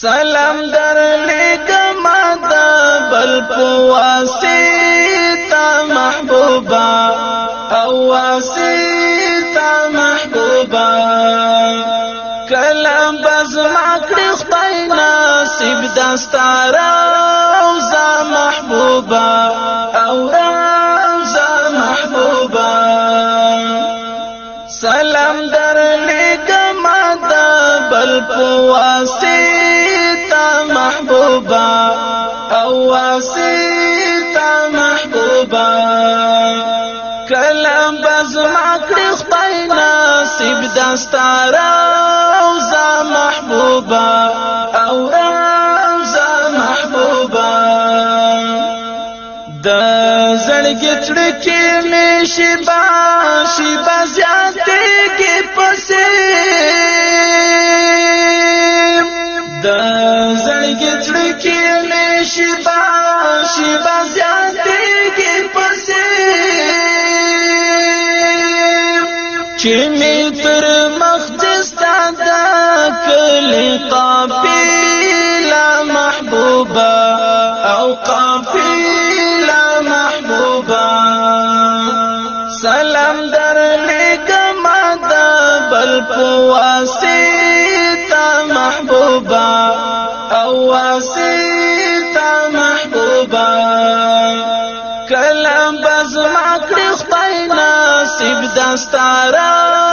سلام در لګم دا بل په واسطه محبوبا او واسطه محبوبا کلام بس ما کړی خدای نصیب دستار او زه محبوبا او زه محبوبا سلام در لګم دا بل په واسطه محبوبا او واسطا محبوبا کلم بزما کړی خدای نصیب دستار او زما محبوبا او زما محبوبا د زړګي چړکی می شیبا شیبا زیاتې کې پسه چې می تر مخدستا د کلی قافله محبوبه او قافله محبوبه سلام در لګم د بل پواسه تا محبوبه او واسه نصیب دستارا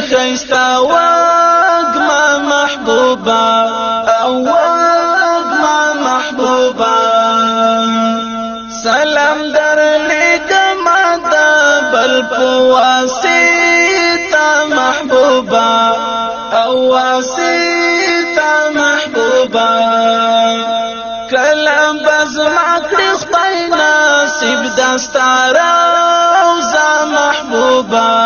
خيستا خیستا ما محبوبا اواق ما محبوبا سلام در لگما دا بل تا محبوبا اواسی تا محبوبا کلم بزمع کرخ بينا سيب دستارا اوزا محبوبا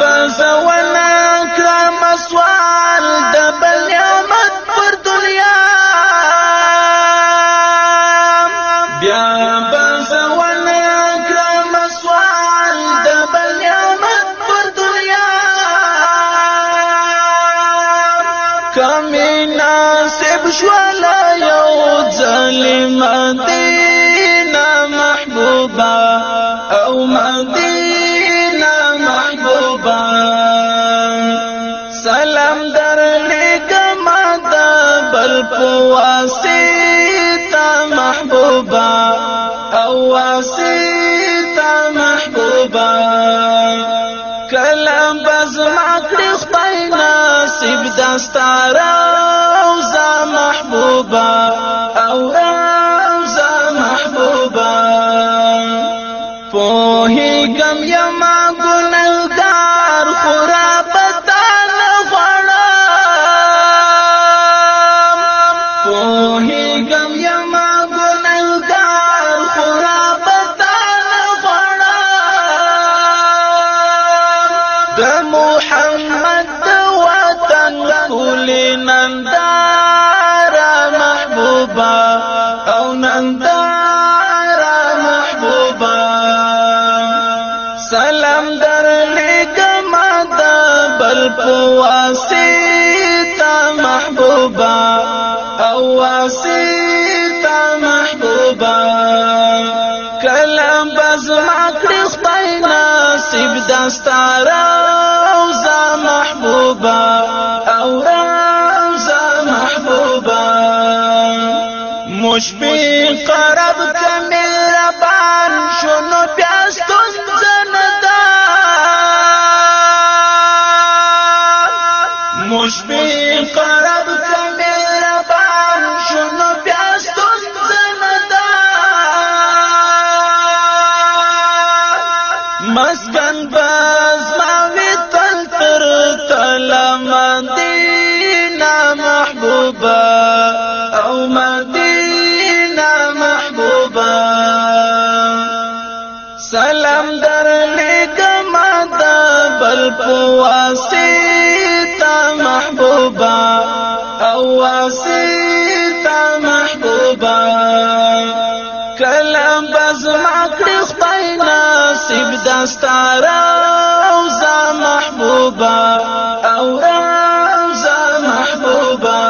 بزونا کرم سوال د بل نعمت پر دنیا بیا بزونا کرم سوال د بل نعمت پر دنیا کمی ناسب شوالا یو ظلمتی محبوبا او واسطه محبوبا کلم بزما کړی خدای نصیب دستاره محمد وطن کلی نندارا محبوبا او نندارا محبوبا سلام در لګم دا بل پواسیتا محبوبا او واسیتا محبوبا کلم بزما کړی خدای نصیب دستاره مشفی قرب کمی ربان شنو بیاستون زندا مشفی قرب کمی ربان شنو بیاستون زندا مسکن باز ماوی تل تر تل مدینہ محبوبہ په واسطه محبوبا او واسطه محبوبا کلم بزما کړی خدای نصیب دستار او زما محبوبا او زما محبوبا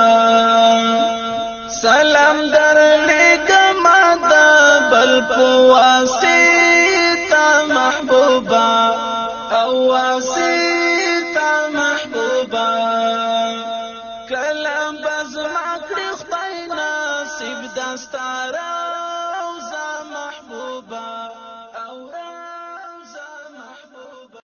سلام درلې کما د بل په واسطه محبوبا واسطه محبوبا کلم بزما کړی خدای نصیب دستار